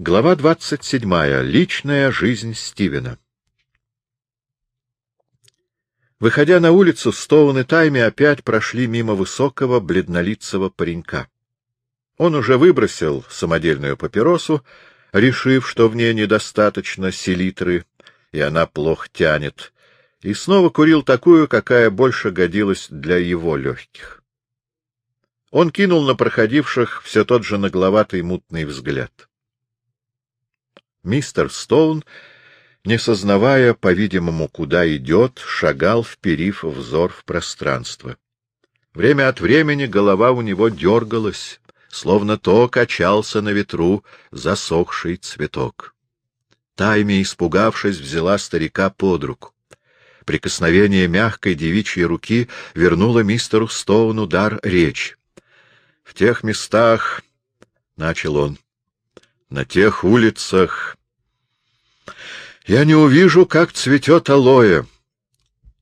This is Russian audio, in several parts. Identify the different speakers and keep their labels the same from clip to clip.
Speaker 1: Глава двадцать седьмая. Личная жизнь Стивена. Выходя на улицу, Стоун и Тайми опять прошли мимо высокого, бледнолицего паренька. Он уже выбросил самодельную папиросу, решив, что в ней недостаточно селитры, и она плохо тянет, и снова курил такую, какая больше годилась для его легких. Он кинул на проходивших все тот же нагловатый мутный взгляд. Мистер Стоун, не сознавая, по-видимому, куда идет, шагал, вперив взор в пространство. Время от времени голова у него дергалась, словно то качался на ветру засохший цветок. Тайми, испугавшись, взяла старика под руку. Прикосновение мягкой девичьей руки вернуло мистеру Стоуну дар речи. — В тех местах, — начал он, на тех улицах я не увижу, как цветет алоэ.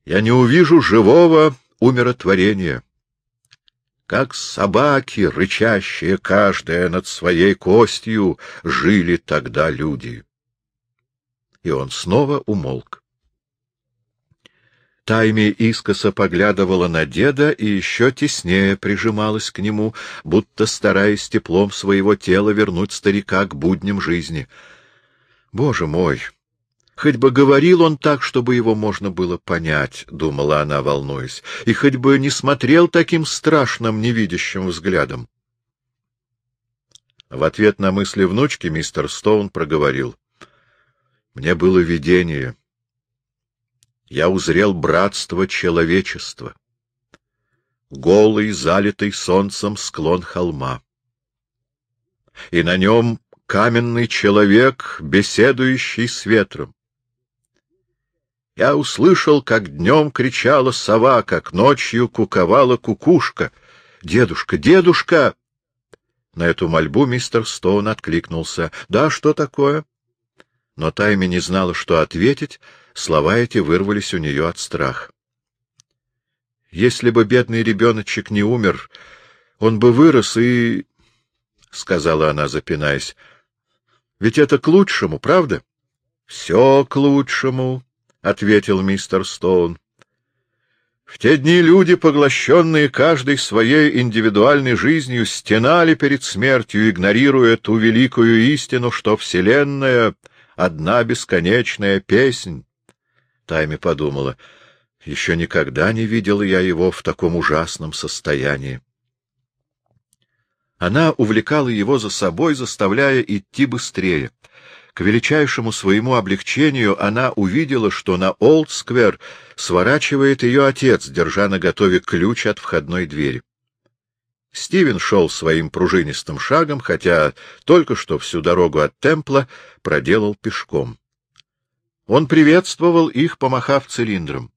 Speaker 1: Я не увижу живого умиротворения. Как собаки, рычащие каждая над своей костью, жили тогда люди. И он снова умолк. Тайми искоса поглядывала на деда и еще теснее прижималась к нему, будто стараясь теплом своего тела вернуть старика к будням жизни. «Боже мой! Хоть бы говорил он так, чтобы его можно было понять», — думала она, волнуясь, — «и хоть бы не смотрел таким страшным невидящим взглядом». В ответ на мысли внучки мистер Стоун проговорил. «Мне было видение» я узрел братство человечества. Голый, залитый солнцем склон холма. И на нем каменный человек, беседующий с ветром. Я услышал, как днем кричала сова, как ночью куковала кукушка. «Дедушка, дедушка!» На эту мольбу мистер Стоун откликнулся. «Да, что такое?» Но Тайми не знала, что ответить, Слова эти вырвались у нее от страха. Если бы бедный ребеночек не умер, он бы вырос и... — сказала она, запинаясь. — Ведь это к лучшему, правда? — Все к лучшему, — ответил мистер Стоун. В те дни люди, поглощенные каждой своей индивидуальной жизнью, стенали перед смертью, игнорируя ту великую истину, что Вселенная — одна бесконечная песнь. Тайми подумала, еще никогда не видела я его в таком ужасном состоянии. Она увлекала его за собой, заставляя идти быстрее. К величайшему своему облегчению она увидела, что на Олдсквер сворачивает ее отец, держа на готове ключ от входной двери. Стивен шел своим пружинистым шагом, хотя только что всю дорогу от Темпла проделал пешком. Он приветствовал их, помахав цилиндром.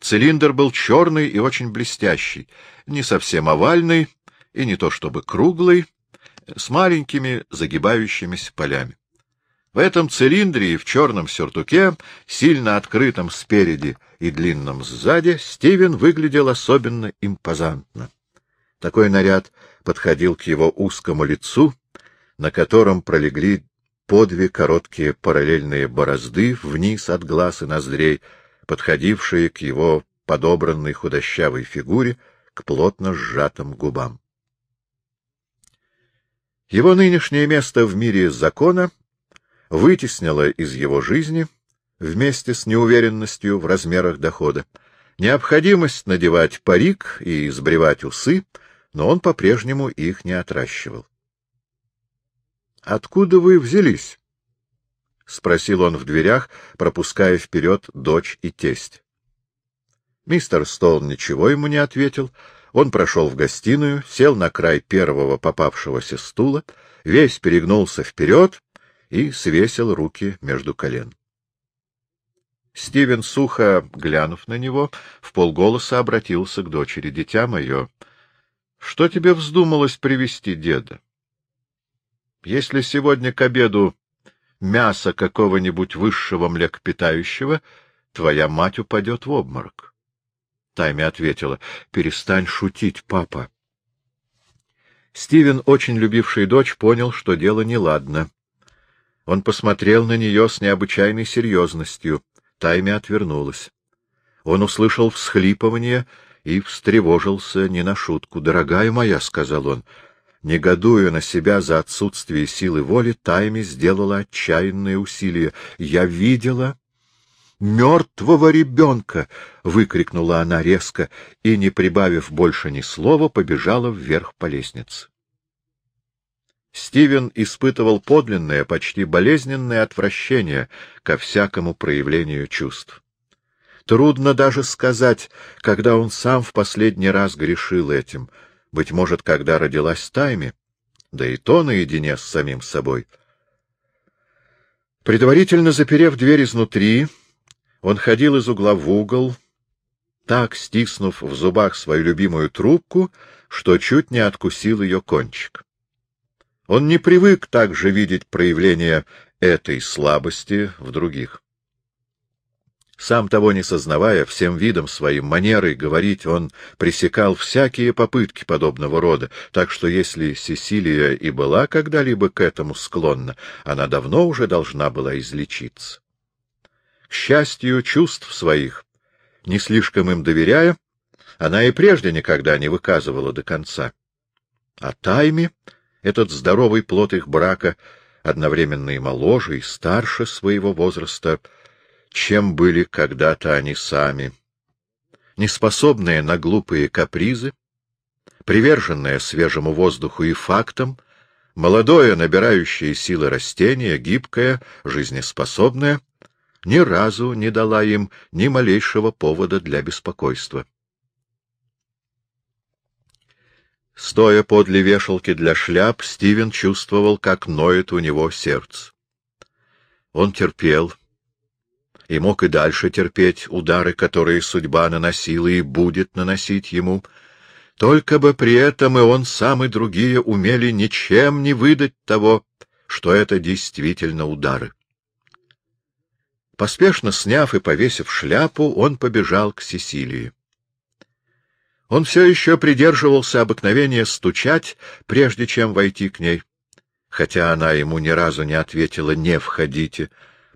Speaker 1: Цилиндр был черный и очень блестящий, не совсем овальный и не то чтобы круглый, с маленькими загибающимися полями. В этом цилиндре и в черном сюртуке, сильно открытом спереди и длинном сзади, Стивен выглядел особенно импозантно. Такой наряд подходил к его узкому лицу, на котором пролегли по две короткие параллельные борозды вниз от глаз и ноздрей, подходившие к его подобранной худощавой фигуре, к плотно сжатым губам. Его нынешнее место в мире закона вытеснило из его жизни, вместе с неуверенностью в размерах дохода, необходимость надевать парик и сбривать усы, но он по-прежнему их не отращивал. — Откуда вы взялись? — спросил он в дверях, пропуская вперед дочь и тесть. Мистер Стоун ничего ему не ответил. Он прошел в гостиную, сел на край первого попавшегося стула, весь перегнулся вперед и свесил руки между колен. Стивен, сухо глянув на него, в полголоса обратился к дочери. — Дитя мое, что тебе вздумалось привести деда? — если сегодня к обеду мясо какого-нибудь высшего млекопитающего, твоя мать упадет в обморок. Тайми ответила, — Перестань шутить, папа. Стивен, очень любивший дочь, понял, что дело неладно. Он посмотрел на нее с необычайной серьезностью. Тайми отвернулась. Он услышал всхлипывание и встревожился не на шутку. — Дорогая моя, — сказал он, — негодуя на себя за отсутствие силы воли, Тайми сделала отчаянные усилия. — Я видела мертвого ребенка! — выкрикнула она резко и, не прибавив больше ни слова, побежала вверх по лестнице. Стивен испытывал подлинное, почти болезненное отвращение ко всякому проявлению чувств. Трудно даже сказать, когда он сам в последний раз грешил этим, быть может, когда родилась Тайми, да и то наедине с самим собой. Предварительно заперев дверь изнутри, он ходил из угла в угол, так стиснув в зубах свою любимую трубку, что чуть не откусил ее кончик. Он не привык также видеть проявления этой слабости в других. Сам того не сознавая, всем видом своим манерой говорить, он пресекал всякие попытки подобного рода, так что если Сесилия и была когда-либо к этому склонна, она давно уже должна была излечиться. К счастью, чувств своих, не слишком им доверяя, она и прежде никогда не выказывала до конца. А Тайме этот здоровый плод их брака, одновременно и моложе, и старше своего возраста, чем были когда-то они сами. Неспособные на глупые капризы, приверженное свежему воздуху и фактам, молодое, набирающее силы растение, гибкое, жизнеспособное, ни разу не дала им ни малейшего повода для беспокойства. Стоя подле вешалки для шляп, Стивен чувствовал, как ноет у него сердце. Он терпел и мог и дальше терпеть удары, которые судьба наносила и будет наносить ему, только бы при этом и он сам, и другие умели ничем не выдать того, что это действительно удары. Поспешно сняв и повесив шляпу, он побежал к Сесилии. Он все еще придерживался обыкновения стучать, прежде чем войти к ней, хотя она ему ни разу не ответила «не входите»,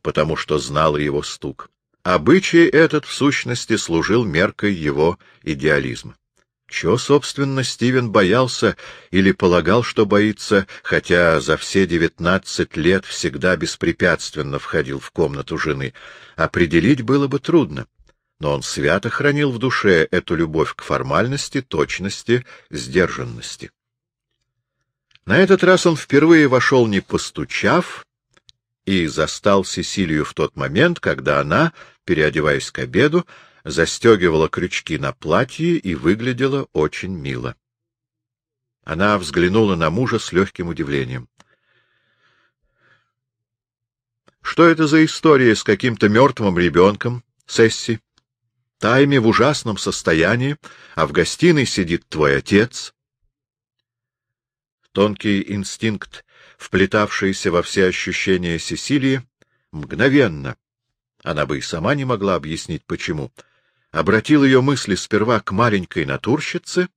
Speaker 1: потому что знала его стук. Обычай этот, в сущности, служил меркой его идеализма. Чего, собственно, Стивен боялся или полагал, что боится, хотя за все девятнадцать лет всегда беспрепятственно входил в комнату жены, определить было бы трудно но он свято хранил в душе эту любовь к формальности, точности, сдержанности. На этот раз он впервые вошел не постучав и застал Сесилию в тот момент, когда она, переодеваясь к обеду, застегивала крючки на платье и выглядела очень мило. Она взглянула на мужа с легким удивлением. — Что это за история с каким-то мертвым ребенком, Сесси? Тайме в ужасном состоянии, а в гостиной сидит твой отец. Тонкий инстинкт, вплетавшийся во все ощущения Сесилии, мгновенно, она бы и сама не могла объяснить почему, обратил ее мысли сперва к маленькой натурщице,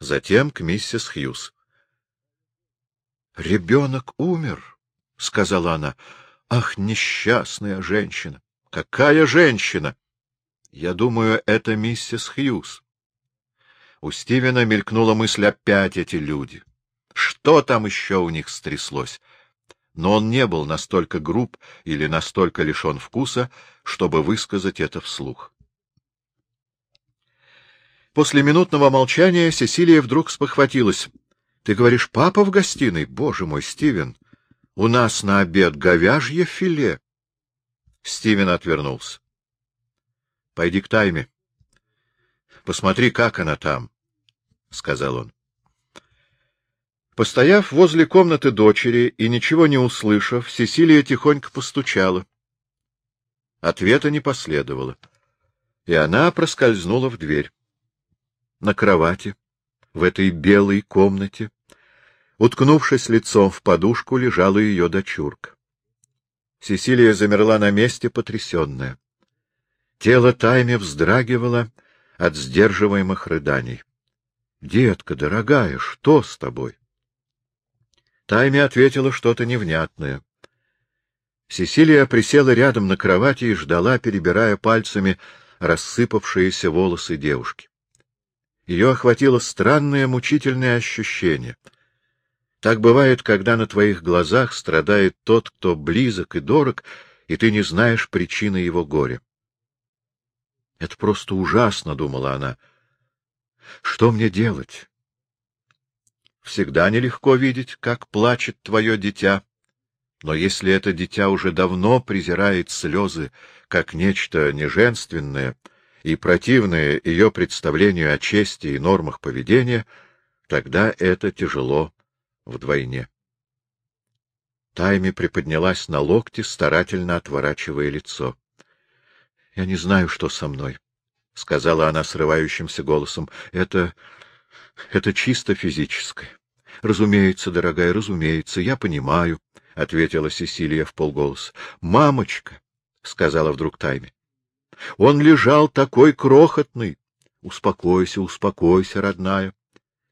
Speaker 1: затем к миссис Хьюз. — Ребенок умер, — сказала она. — Ах, несчастная женщина! Какая женщина! Я думаю, это миссис Хьюз. У Стивена мелькнула мысль опять эти люди. Что там еще у них стряслось? Но он не был настолько груб или настолько лишен вкуса, чтобы высказать это вслух. После минутного молчания Сесилия вдруг спохватилась. — Ты говоришь, папа в гостиной? Боже мой, Стивен! У нас на обед говяжье филе. Стивен отвернулся. — Пойди к Тайме. — Посмотри, как она там, — сказал он. Постояв возле комнаты дочери и ничего не услышав, Сесилия тихонько постучала. Ответа не последовало, и она проскользнула в дверь. На кровати, в этой белой комнате, уткнувшись лицом в подушку, лежала ее дочурка. Сесилия замерла на месте, потрясенная. Тело Тайми вздрагивало от сдерживаемых рыданий. — Детка, дорогая, что с тобой? Тайми ответила что-то невнятное. Сесилия присела рядом на кровати и ждала, перебирая пальцами рассыпавшиеся волосы девушки. Ее охватило странное мучительное ощущение. Так бывает, когда на твоих глазах страдает тот, кто близок и дорог, и ты не знаешь причины его горя. Это просто ужасно, — думала она. Что мне делать? Всегда нелегко видеть, как плачет твое дитя. Но если это дитя уже давно презирает слезы, как нечто неженственное и противное ее представлению о чести и нормах поведения, тогда это тяжело вдвойне. Тайми приподнялась на локте, старательно отворачивая лицо. — Я не знаю, что со мной, — сказала она срывающимся голосом. — Это... это чисто физическое. — Разумеется, дорогая, разумеется, я понимаю, — ответила Сесилия в полголоса. — Мамочка, — сказала вдруг Тайми, — он лежал такой крохотный. Успокойся, успокойся, родная.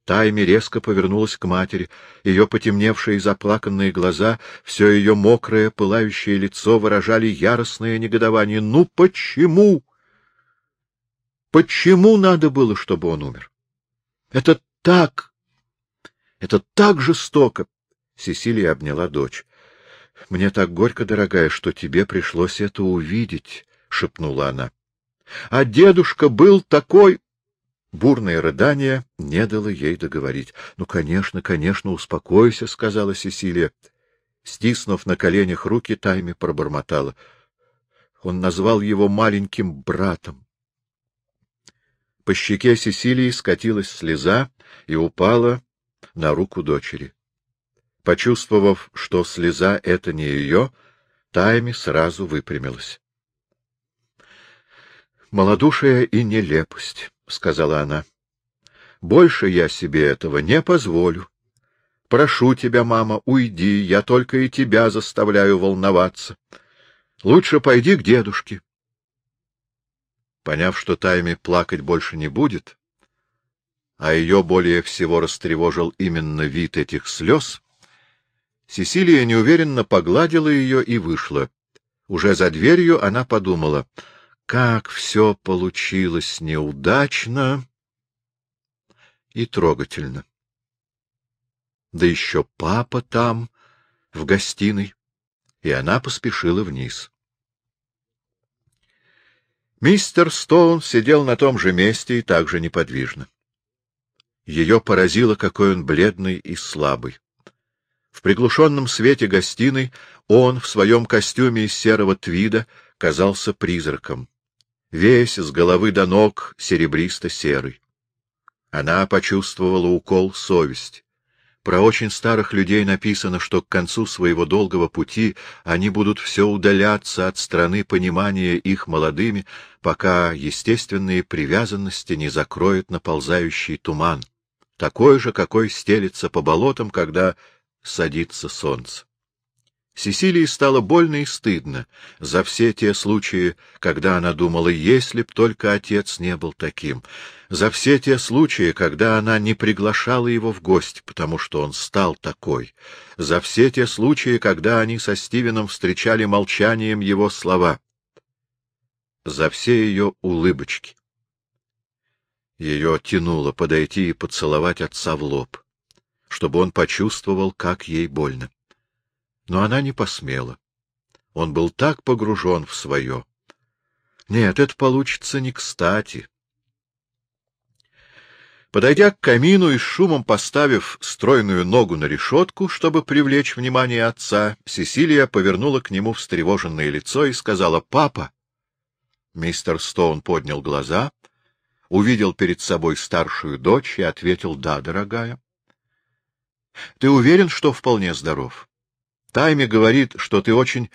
Speaker 1: Тайми резко повернулась к матери. Ее потемневшие и заплаканные глаза, все ее мокрое, пылающее лицо выражали яростное негодование. Ну почему? Почему надо было, чтобы он умер? Это так... Это так жестоко! Сесилия обняла дочь. — Мне так горько, дорогая, что тебе пришлось это увидеть, — шепнула она. — А дедушка был такой... Бурное рыдание не дало ей договорить. — Ну, конечно, конечно, успокойся, — сказала Сесилия. Стиснув на коленях руки, Тайми пробормотала. Он назвал его маленьким братом. По щеке Сесилии скатилась слеза и упала на руку дочери. Почувствовав, что слеза — это не ее, Тайми сразу выпрямилась. Молодушие и нелепость. — сказала она. — Больше я себе этого не позволю. Прошу тебя, мама, уйди, я только и тебя заставляю волноваться. Лучше пойди к дедушке. Поняв, что Тайми плакать больше не будет, а ее более всего растревожил именно вид этих слез, Сесилия неуверенно погладила ее и вышла. Уже за дверью она подумала — как все получилось неудачно и трогательно. Да еще папа там, в гостиной, и она поспешила вниз. Мистер Стоун сидел на том же месте и также неподвижно. Ее поразило, какой он бледный и слабый. В приглушенном свете гостиной он в своем костюме из серого твида казался призраком весь с головы до ног серебристо-серый. Она почувствовала укол совести. Про очень старых людей написано, что к концу своего долгого пути они будут все удаляться от страны понимания их молодыми, пока естественные привязанности не закроют наползающий туман, такой же, какой стелится по болотам, когда садится солнце. Сесилии стало больно и стыдно за все те случаи, когда она думала, если б только отец не был таким, за все те случаи, когда она не приглашала его в гости, потому что он стал такой, за все те случаи, когда они со Стивеном встречали молчанием его слова, за все ее улыбочки. Ее тянуло подойти и поцеловать отца в лоб, чтобы он почувствовал, как ей больно но она не посмела. Он был так погружен в свое. Нет, это получится не кстати. Подойдя к камину и шумом поставив стройную ногу на решетку, чтобы привлечь внимание отца, Сесилия повернула к нему встревоженное лицо и сказала «Папа!». Мистер Стоун поднял глаза, увидел перед собой старшую дочь и ответил «Да, дорогая». — Ты уверен, что вполне здоров? Тайми говорит, что ты очень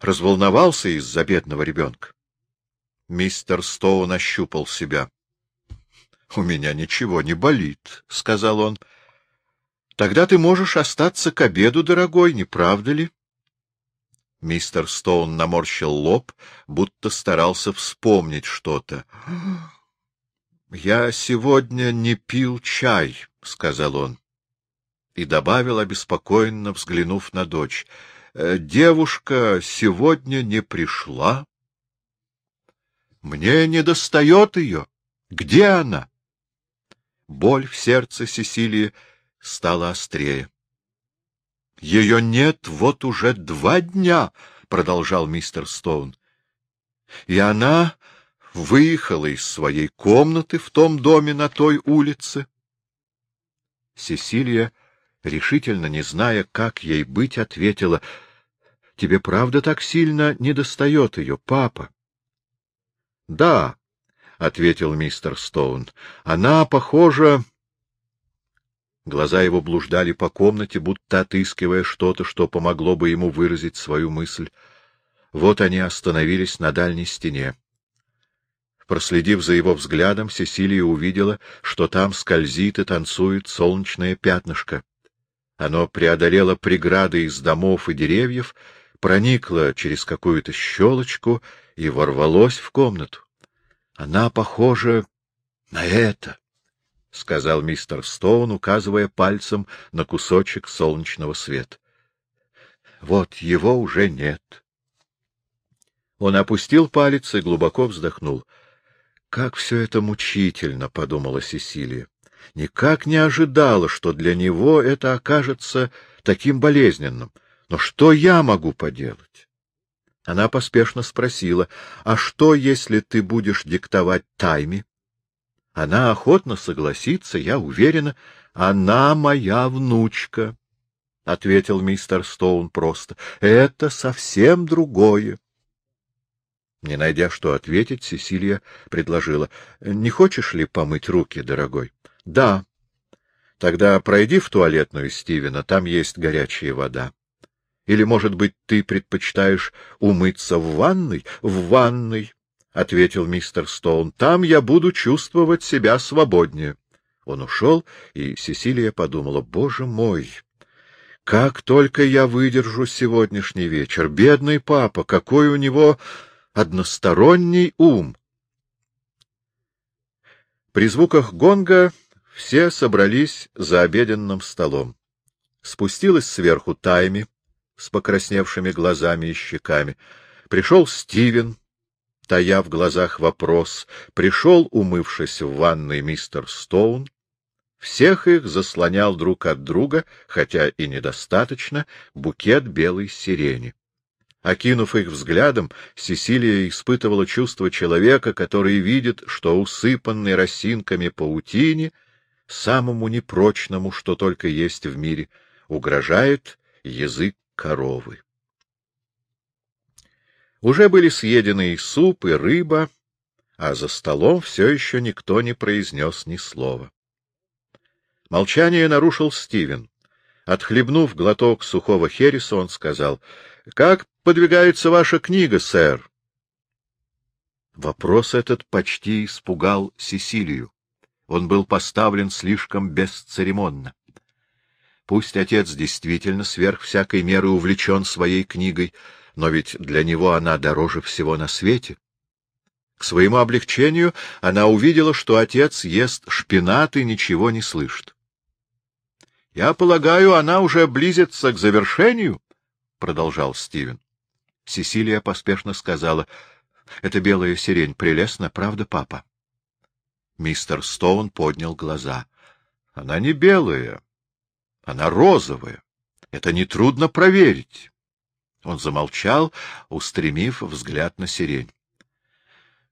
Speaker 1: разволновался из-за бедного ребенка. Мистер Стоун ощупал себя. — У меня ничего не болит, — сказал он. — Тогда ты можешь остаться к обеду, дорогой, не правда ли? Мистер Стоун наморщил лоб, будто старался вспомнить что-то. — Я сегодня не пил чай, — сказал он и добавил, обеспокоенно взглянув на дочь. э, девушка сегодня не пришла. Мне не достает ее. Где она? Боль в сердце Сесилии стала острее. — Ее нет вот уже два дня, — продолжал мистер Стоун. — И она выехала из своей комнаты в том доме на той улице. Сесилия, решительно не зная, как ей быть, ответила, — Тебе правда так сильно недостает ее, папа? — Да, — ответил мистер Стоун, — она похожа... Глаза его блуждали по комнате, будто отыскивая что-то, что помогло бы ему выразить свою мысль. Вот они остановились на дальней стене. Проследив за его взглядом, Сесилия увидела, что там скользит и танцует солнечное пятнышко. Оно преодолело преграды из домов и деревьев, проникло через какую-то щелочку и ворвалось в комнату. Она похожа на это, — сказал мистер Стоун, указывая пальцем на кусочек солнечного света. Вот его уже нет. Он опустил палец и глубоко вздохнул. Как все это мучительно, — подумала Сесилия. Никак не ожидала, что для него это окажется таким болезненным. Но что я могу поделать? Она поспешно спросила, а что, если ты будешь диктовать тайме? Она охотно согласится, я уверена. Она моя внучка, — ответил мистер Стоун просто. — Это совсем другое. Не найдя, что ответить, Сесилия предложила. — Не хочешь ли помыть руки, дорогой? — Да. — Тогда пройди в туалетную Стивена, там есть горячая вода. Или, может быть, ты предпочитаешь умыться в ванной? — В ванной, — ответил мистер Стоун. — Там я буду чувствовать себя свободнее. Он ушел, и Сесилия подумала, — Боже мой! Как только я выдержу сегодняшний вечер! Бедный папа, какой у него односторонний ум! При звуках гонга все собрались за обеденным столом. Спустилась сверху Тайми, с покрасневшими глазами и щеками. Пришел Стивен, тая в глазах вопрос. Пришел, умывшись в ванной, мистер Стоун. Всех их заслонял друг от друга, хотя и недостаточно, букет белой сирени. Окинув их взглядом, Сесилия испытывала чувство человека, который видит, что усыпанный росинками паутине, самому непрочному, что только есть в мире, угрожает язык коровы. Уже были съедены и суп, и рыба, а за столом все еще никто не произнес ни слова. Молчание нарушил Стивен. Отхлебнув глоток сухого хереса, он сказал, — Как подвигается ваша книга, сэр? Вопрос этот почти испугал Сесилию. Он был поставлен слишком бесцеремонно. Пусть отец действительно сверх всякой меры увлечен своей книгой, но ведь для него она дороже всего на свете. К своему облегчению она увидела, что отец ест шпинат и ничего не слышит. — Я полагаю, она уже близится к завершению, — продолжал Стивен. Сесилия поспешно сказала, — Это белая сирень, прелестно, правда, папа? Мистер Стоун поднял глаза. — Она не белая, она розовая. Это нетрудно проверить. Он замолчал, устремив взгляд на сирень.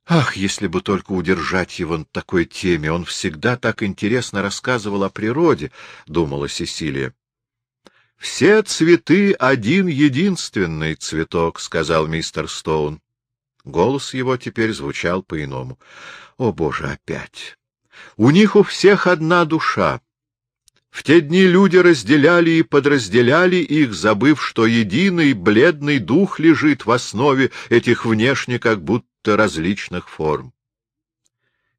Speaker 1: Ах, если бы только удержать его на такой теме! Он всегда так интересно рассказывал о природе, — думала Сесилия. — Все цветы — один единственный цветок, — сказал мистер Стоун. Голос его теперь звучал по-иному. — О, Боже, опять! У них у всех одна душа. В те дни люди разделяли и подразделяли их, забыв, что единый бледный дух лежит в основе этих внешне как будто различных форм.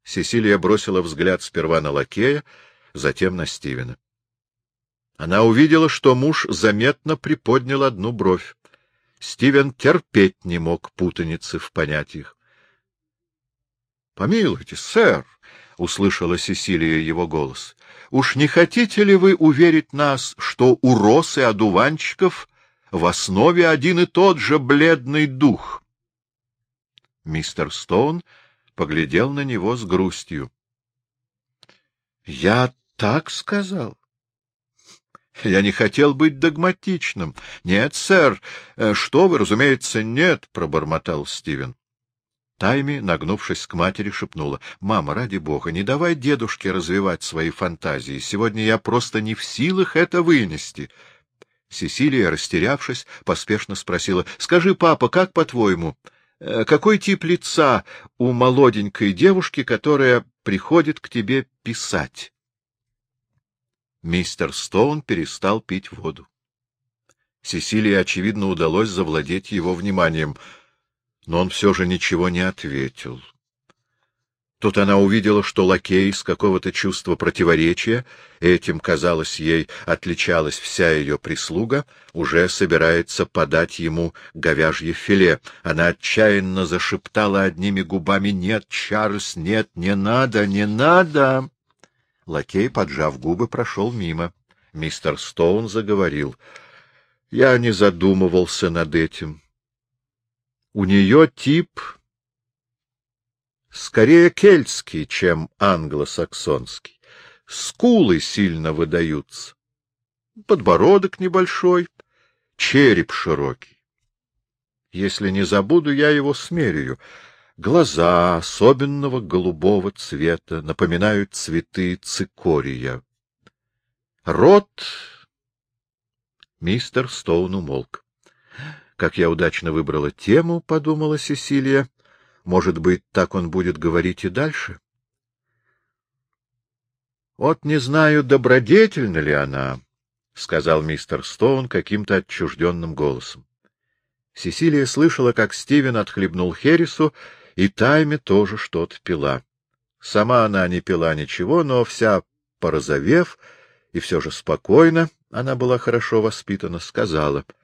Speaker 1: Сесилия бросила взгляд сперва на лакея, затем на Стивена. Она увидела, что муж заметно приподнял одну бровь. Стивен терпеть не мог путаницы в понятиях. — Помилуйте, сэр, — услышала Сесилия его голос, — уж не хотите ли вы уверить нас, что у роз и одуванчиков в основе один и тот же бледный дух. Мистер Стоун поглядел на него с грустью. — Я так сказал? Я не хотел быть догматичным. — Нет, сэр. Э, что вы, разумеется, нет, — пробормотал Стивен. Тайми, нагнувшись к матери, шепнула. — Мама, ради бога, не давай дедушке развивать свои фантазии. Сегодня я просто не в силах это вынести. Сесилия, растерявшись, поспешно спросила. — Скажи, папа, как по-твоему, э, какой тип лица у молоденькой девушки, которая приходит к тебе писать? Мистер Стоун перестал пить воду. Сесилии, очевидно, удалось завладеть его вниманием, но он все же ничего не ответил. Тут она увидела, что лакей с какого-то чувства противоречия, этим, казалось ей, отличалась вся ее прислуга, уже собирается подать ему говяжье филе. Она отчаянно зашептала одними губами «Нет, Чарльз, нет, не надо, не надо!» Лакей, поджав губы, прошел мимо. Мистер Стоун заговорил. Я не задумывался над этим. У нее тип скорее кельтский, чем англосаксонский. Скулы сильно выдаются. Подбородок небольшой, череп широкий. Если не забуду, я его смерю. Глаза особенного голубого цвета напоминают цветы цикория. Рот... Мистер Стоун умолк. Как я удачно выбрала тему, — подумала Сесилия. Может быть, так он будет говорить и дальше? — Вот не знаю, добродетельна ли она, — сказал мистер Стоун каким-то отчужденным голосом. Сесилия слышала, как Стивен отхлебнул Херрису и Тайме тоже что-то пила. Сама она не пила ничего, но вся порозовев и все же спокойно, она была хорошо воспитана, сказала. —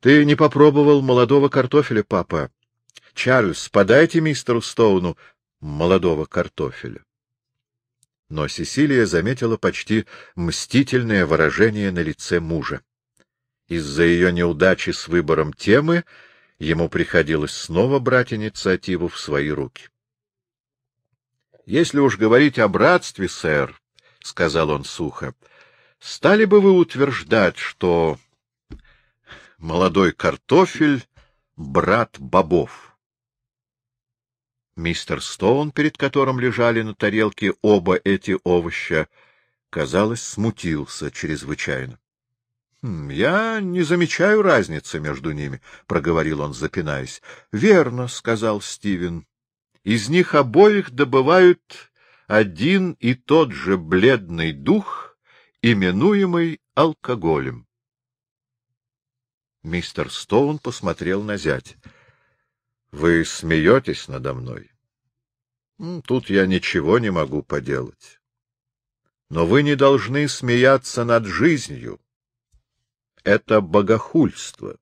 Speaker 1: Ты не попробовал молодого картофеля, папа? Чарльз, подайте мистеру Стоуну молодого картофеля. Но Сесилия заметила почти мстительное выражение на лице мужа. Из-за ее неудачи с выбором темы ему приходилось снова брать инициативу в свои руки. — Если уж говорить о братстве, сэр, — сказал он сухо, — стали бы вы утверждать, что молодой картофель — брат бобов? Мистер Стоун, перед которым лежали на тарелке оба эти овоща, казалось, смутился чрезвычайно. Хм, — Я не замечаю разницы между ними, — проговорил он, запинаясь. — Верно, — сказал Стивен. — Из них обоих добывают один и тот же бледный дух, именуемый алкоголем. Мистер Стоун посмотрел на зять. — Вы смеетесь надо мной? — Тут я ничего не могу поделать. Но вы не должны смеяться над жизнью это богохульство.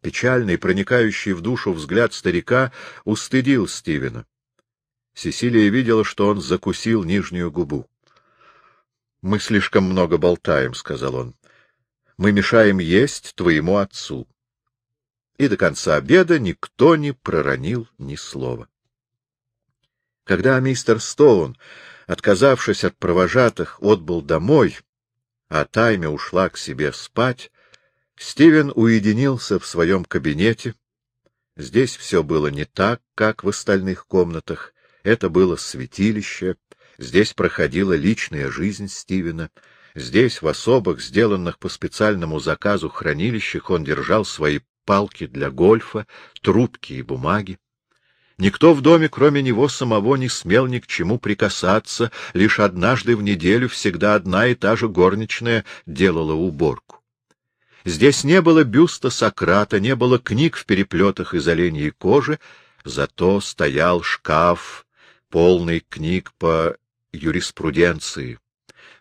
Speaker 1: Печальный, проникающий в душу взгляд старика устыдил Стивена. Сесилия видела, что он закусил нижнюю губу. — Мы слишком много болтаем, — сказал он. — Мы мешаем есть твоему отцу. И до конца обеда никто не проронил ни слова. Когда мистер Стоун, отказавшись от провожатых, отбыл домой, а Тайме ушла к себе спать, Стивен уединился в своем кабинете. Здесь все было не так, как в остальных комнатах. Это было святилище, здесь проходила личная жизнь Стивена. Здесь, в особых, сделанных по специальному заказу хранилищах, он держал свои палки для гольфа, трубки и бумаги. Никто в доме, кроме него самого, не смел ни к чему прикасаться, лишь однажды в неделю всегда одна и та же горничная делала уборку. Здесь не было бюста Сократа, не было книг в переплетах из оленьей кожи, зато стоял шкаф, полный книг по юриспруденции,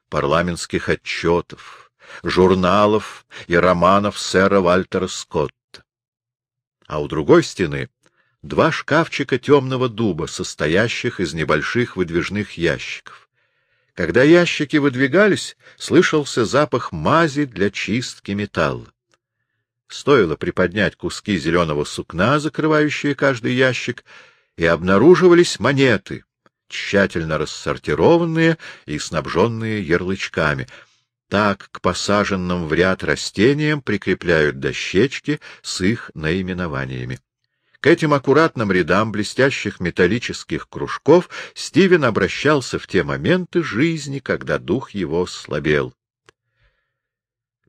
Speaker 1: парламентских отчетов, журналов и романов сэра Вальтера Скотта. А у другой стены два шкафчика темного дуба, состоящих из небольших выдвижных ящиков. Когда ящики выдвигались, слышался запах мази для чистки металла. Стоило приподнять куски зеленого сукна, закрывающие каждый ящик, и обнаруживались монеты, тщательно рассортированные и снабженные ярлычками. Так к посаженным в ряд растениям прикрепляют дощечки с их наименованиями. К этим аккуратным рядам блестящих металлических кружков Стивен обращался в те моменты жизни, когда дух его слабел.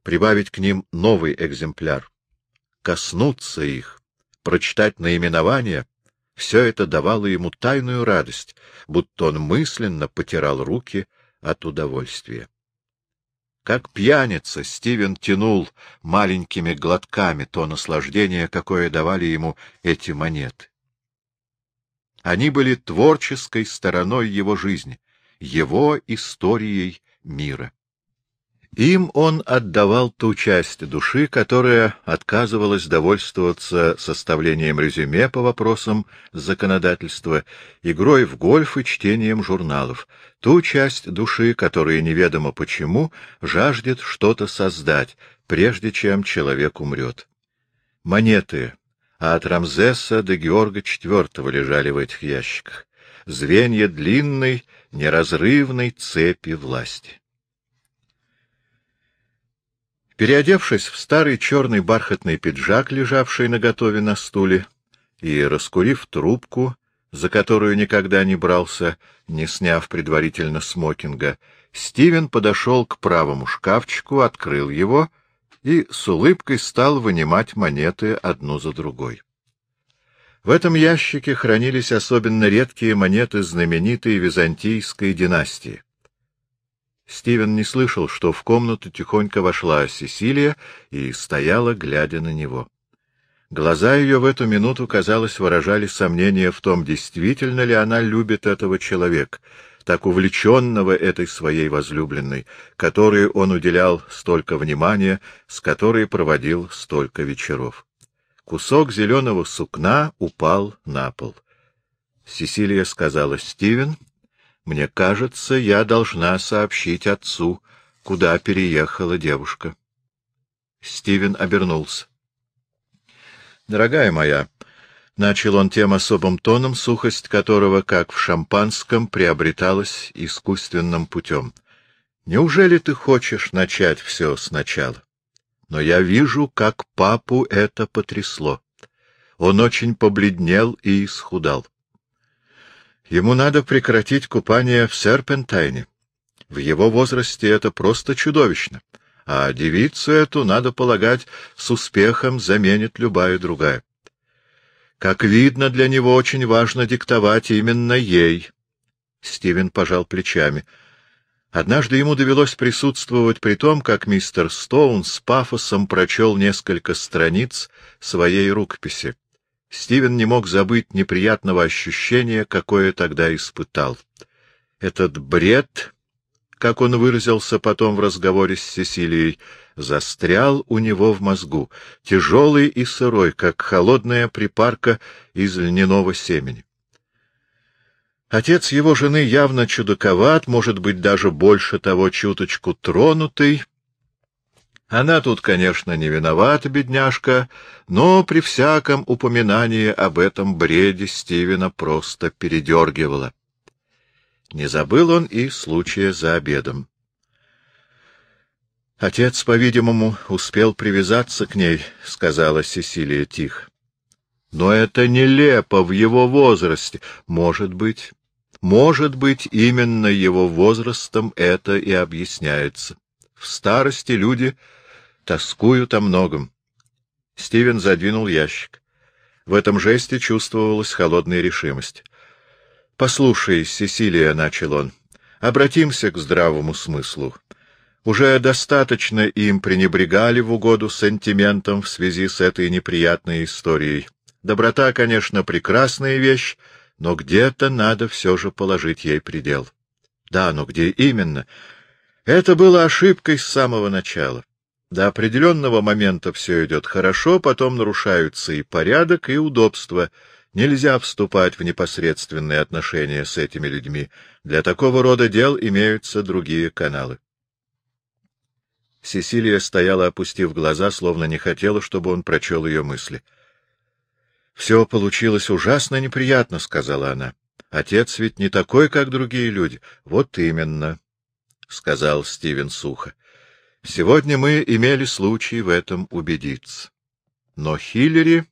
Speaker 1: Прибавить к ним новый экземпляр, коснуться их, прочитать наименования — все это давало ему тайную радость, будто он мысленно потирал руки от удовольствия. Как пьяница Стивен тянул маленькими глотками то наслаждение, какое давали ему эти монеты. Они были творческой стороной его жизни, его историей мира. Им он отдавал ту часть души, которая отказывалась довольствоваться составлением резюме по вопросам законодательства, игрой в гольф и чтением журналов, ту часть души, которая неведомо почему жаждет что-то создать, прежде чем человек умрет. Монеты от Рамзеса до Георга IV лежали в этих ящиках, звенья длинной, неразрывной цепи власти. Переодевшись в старый черный бархатный пиджак, лежавший наготове на стуле, и раскурив трубку, за которую никогда не брался, не сняв предварительно смокинга, Стивен подошел к правому шкафчику, открыл его и с улыбкой стал вынимать монеты одну за другой. В этом ящике хранились особенно редкие монеты знаменитой византийской династии. Стивен не слышал, что в комнату тихонько вошла Сесилия и стояла, глядя на него. Глаза ее в эту минуту, казалось, выражали сомнение в том, действительно ли она любит этого человека, так увлеченного этой своей возлюбленной, которой он уделял столько внимания, с которой проводил столько вечеров. Кусок зеленого сукна упал на пол. Сесилия сказала, — Стивен, мне кажется, я должна сообщить отцу, куда переехала девушка. Стивен обернулся. — Дорогая моя, — начал он тем особым тоном, сухость которого, как в шампанском, приобреталась искусственным путем. — Неужели ты хочешь начать все сначала? Но я вижу, как папу это потрясло. Он очень побледнел и исхудал. Ему надо прекратить купание в серпентайне. В его возрасте это просто чудовищно, а девицу эту, надо полагать, с успехом заменит любая другая. Как видно, для него очень важно диктовать именно ей. Стивен пожал плечами. Однажды ему довелось присутствовать при том, как мистер Стоун с пафосом прочел несколько страниц своей рукописи. Стивен не мог забыть неприятного ощущения, какое тогда испытал. Этот бред, как он выразился потом в разговоре с Сесилией, застрял у него в мозгу, тяжелый и сырой, как холодная припарка из льняного семени. Отец его жены явно чудаковат, может быть, даже больше того чуточку тронутый, она тут, конечно, не виновата, бедняжка, но при всяком упоминании об этом бреде Стивена просто передергивала. Не забыл он и случая за обедом. Отец, по-видимому, успел привязаться к ней, — сказала Сесилия тихо. Но это нелепо в его возрасте. Может быть, может быть, именно его возрастом это и объясняется. В старости люди тоскуют о многом. Стивен задвинул ящик. В этом жесте чувствовалась холодная решимость. — Послушай, Сесилия, — начал он, — обратимся к здравому смыслу. Уже достаточно им пренебрегали в угоду сантиментам в связи с этой неприятной историей. Доброта, конечно, прекрасная вещь, но где-то надо все же положить ей предел. Да, но где именно? Это было ошибкой с самого начала. До определенного момента все идет хорошо, потом нарушаются и порядок, и удобство. Нельзя вступать в непосредственные отношения с этими людьми. Для такого рода дел имеются другие каналы. Сесилия стояла, опустив глаза, словно не хотела, чтобы он прочел ее мысли. — Все получилось ужасно неприятно, — сказала она. — Отец ведь не такой, как другие люди. — Вот именно, — сказал Стивен сухо. — Сегодня мы имели случай в этом убедиться. Но Хиллери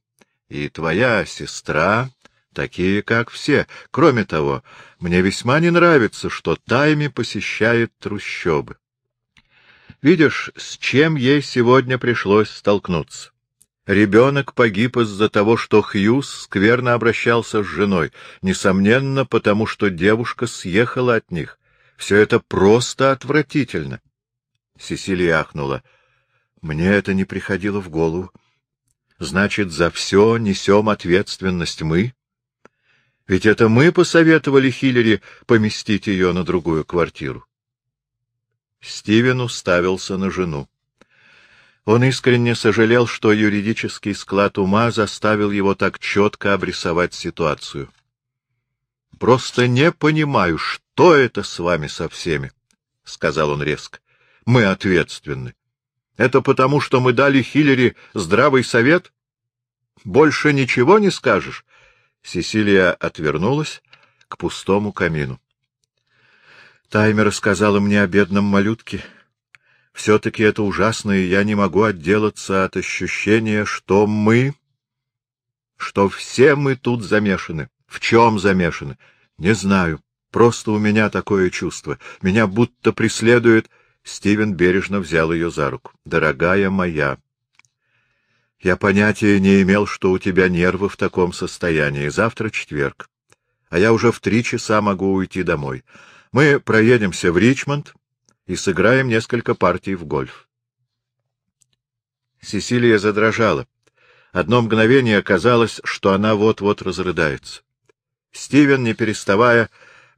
Speaker 1: и твоя сестра такие, как все. Кроме того, мне весьма не нравится, что Тайми посещает трущобы. Видишь, с чем ей сегодня пришлось столкнуться. Ребенок погиб из-за того, что Хьюз скверно обращался с женой, несомненно, потому что девушка съехала от них. Все это просто отвратительно. Сесилия ахнула. Мне это не приходило в голову. Значит, за все несем ответственность мы? Ведь это мы посоветовали Хиллери поместить ее на другую квартиру. Стивен уставился на жену. Он искренне сожалел, что юридический склад ума заставил его так четко обрисовать ситуацию. — Просто не понимаю, что это с вами со всеми, — сказал он резко. — Мы ответственны. Это потому, что мы дали Хиллери здравый совет? Больше ничего не скажешь? Сесилия отвернулась к пустому камину. Таймер рассказала мне о бедном малютке. Все-таки это ужасно, и я не могу отделаться от ощущения, что мы, что все мы тут замешаны. В чем замешаны? Не знаю. Просто у меня такое чувство. Меня будто преследует... Стивен бережно взял ее за руку. — Дорогая моя, я понятия не имел, что у тебя нервы в таком состоянии. Завтра четверг, а я уже в три часа могу уйти домой. Мы проедемся в Ричмонд и сыграем несколько партий в гольф. Сесилия задрожала. Одно мгновение казалось, что она вот-вот разрыдается. Стивен, не переставая,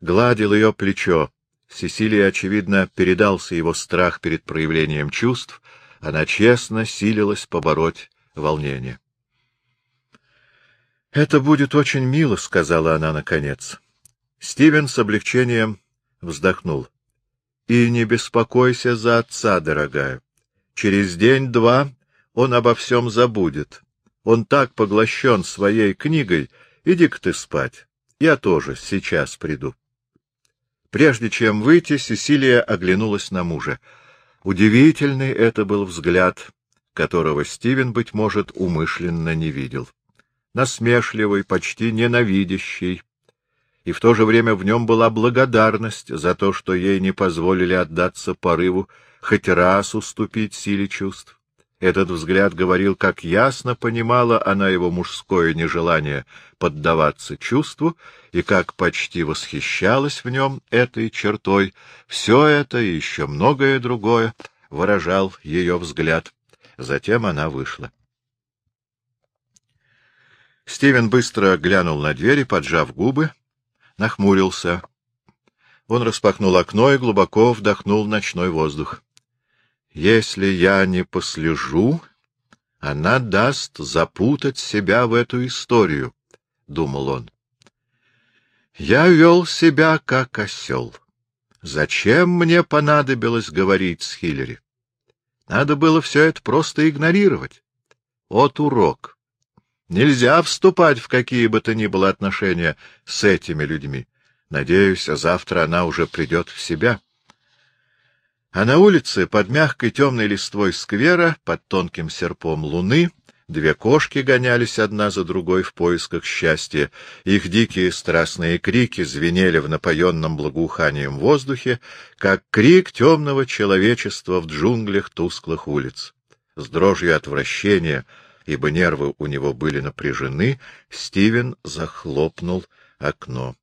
Speaker 1: гладил ее плечо. Сесилия, очевидно, передался его страх перед проявлением чувств. Она честно силилась побороть волнение. — Это будет очень мило, — сказала она наконец. Стивен с облегчением вздохнул. — И не беспокойся за отца, дорогая. Через день-два он обо всем забудет. Он так поглощен своей книгой. Иди-ка ты спать. Я тоже сейчас приду. Прежде чем выйти, Сесилия оглянулась на мужа. Удивительный это был взгляд, которого Стивен, быть может, умышленно не видел. Насмешливый, почти ненавидящий, и в то же время в нем была благодарность за то, что ей не позволили отдаться порыву хоть раз уступить силе чувств. Этот взгляд говорил, как ясно понимала она его мужское нежелание поддаваться чувству и как почти восхищалась в нем этой чертой. Все это и еще многое другое выражал ее взгляд. Затем она вышла. Стивен быстро глянул на дверь и, поджав губы, нахмурился. Он распахнул окно и глубоко вдохнул ночной воздух. «Если я не послежу, она даст запутать себя в эту историю», — думал он. «Я вел себя как осел. Зачем мне понадобилось говорить с Хиллери?» Надо было все это просто игнорировать. Вот урок. Нельзя вступать в какие бы то ни было отношения с этими людьми. Надеюсь, завтра она уже придет в себя. А на улице, под мягкой темной листвой сквера, под тонким серпом луны, Две кошки гонялись одна за другой в поисках счастья. Их дикие страстные крики звенели в напоенном благоуханием воздухе, как крик темного человечества в джунглях тусклых улиц. С дрожью отвращения, ибо нервы у него были напряжены, Стивен захлопнул окно.